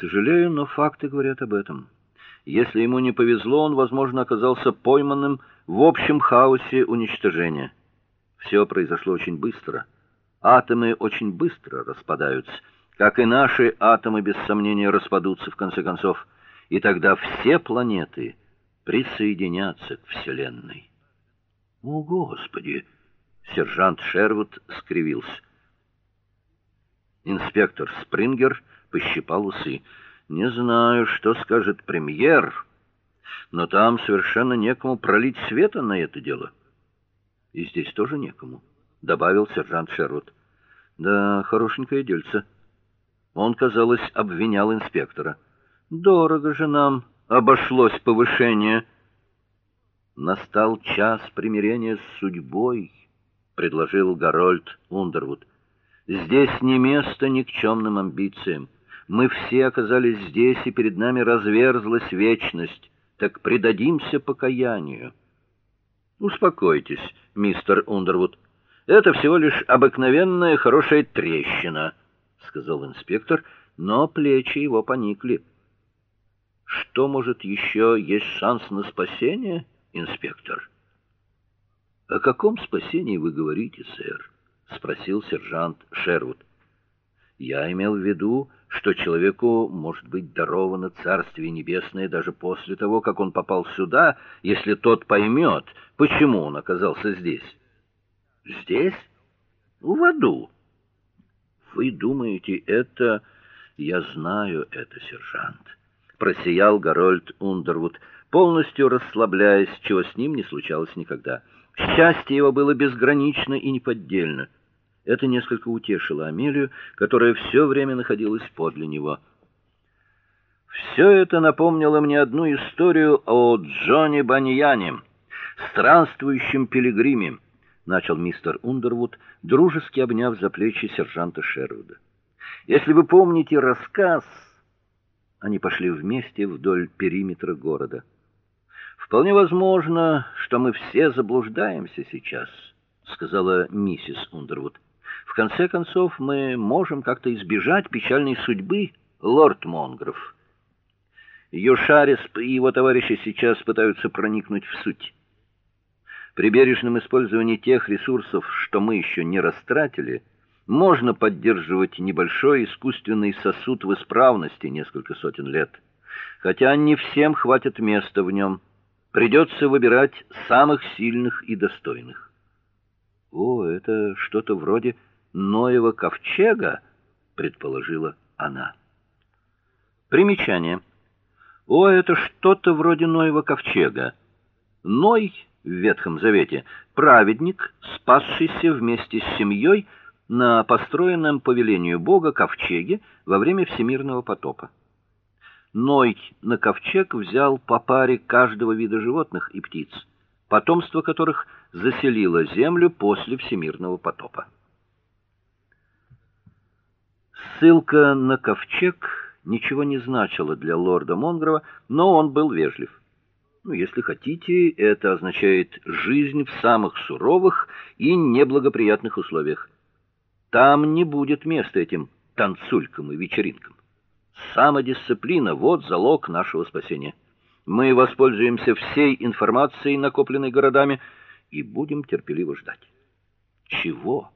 Сожалею, но факты говорят об этом. Если ему не повезло, он, возможно, оказался пойманным в общем хаосе уничтожения. Все произошло очень быстро. Атомы очень быстро распадаются, как и наши атомы без сомнения распадутся в конце концов, и тогда все планеты присоединятся к вселенной. О, господи, сержант Шервуд скривился. Инспектор Спрингер пощипал усы. Не знаю, что скажет премьер, но там совершенно некому пролить света на это дело. И здесь тоже некому, добавил сержант Шервуд. Да, хорошенькое дельце. Он, казалось, обвинял инспектора. Дорого же нам обошлось повышение. Настал час примирения с судьбой, предложил Гарольд Ундервуд. Здесь не место никчемным амбициям. Мы все оказались здесь, и перед нами разверзлась вечность. Так предадимся покаянию. Успокойтесь, мистер Ундервуд. Это всего лишь обыкновенная хорошая трещина, сказал инспектор, но плечи его поникли. Что может еще есть шанс на спасение, инспектор? О каком спасении вы говорите, сэр? Спросил сержант Шервуд. Я имел в виду, что человеку может быть даровано Царствие небесное даже после того, как он попал сюда, если тот поймет, почему он оказался здесь. Здесь? В аду. Вы думаете, это я знаю это, сержант, просиял Гарольд Ундервуд, полностью расслабляясь, чего с ним не случалось никогда. Счастье его было безгранично и неподдельно. Это несколько утешило Амелию, которая все время находилась подле него. Все это напомнило мне одну историю о Джонни Баньяне, странствующем пилигриме, начал мистер Ундервуд, дружески обняв за плечи сержанта Шервуда. Если вы помните рассказ, они пошли вместе вдоль периметра города. Вполне возможно, что мы все заблуждаемся сейчас, сказала миссис Ундервуд. В конце концов, мы можем как-то избежать печальной судьбы, лорд Монгров. Йошарис и его товарищи сейчас пытаются проникнуть в суть. При бережном использовании тех ресурсов, что мы еще не растратили, можно поддерживать небольшой искусственный сосуд в исправности несколько сотен лет. Хотя не всем хватит места в нем. Придется выбирать самых сильных и достойных. О, это что-то вроде Ноева ковчега, предположила она. Примечание. О, это что-то вроде Ноева ковчега. Ной в Ветхом Завете праведник, спасшийся вместе с семьей на построенном по велению Бога ковчеге во время всемирного потопа. Ной на ковчег взял по паре каждого вида животных и птиц, потомство которых заселило землю после всемирного потопа. Ссылка на ковчег ничего не значила для лорда Монгрова, но он был вежлив. Ну, если хотите, это означает жизнь в самых суровых и неблагоприятных условиях. Там не будет места этим танцулькам и вечеринкам. Самодисциплина вот залог нашего спасения. Мы воспользуемся всей информацией, накопленной городами, и будем терпеливо ждать. Чего?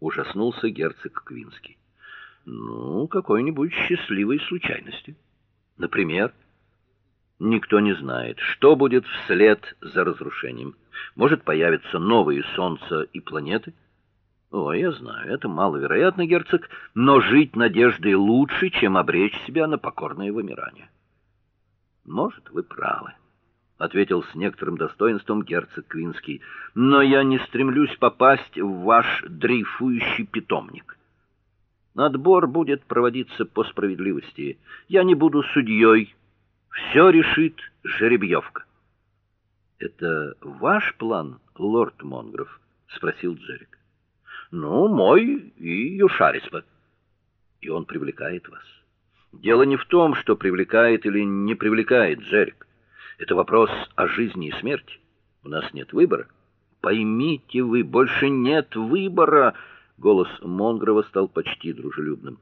ужаснулся герцог Квинский. Ну, какой-нибудь счастливой случайности. Например, никто не знает, что будет вслед за разрушением. Может появятся новые солнца и планеты. О, я знаю, это маловероятно, герцог, но жить надеждой лучше, чем обречь себя на покорное вымирание. Может, вы правы, ответил с некоторым достоинством герцог Квинский. Но я не стремлюсь попасть в ваш дрейфующий питомник. Отбор будет проводиться по справедливости. Я не буду судьей. Все решит жеребьевка. Это ваш план, лорд Монгров, спросил Джерик. Ну, мой и Юшариспа. И он привлекает вас. Дело не в том, что привлекает или не привлекает Джерик. Это вопрос о жизни и смерти. У нас нет выбора. Поймите вы, больше нет выбора. Голос Монгрова стал почти дружелюбным.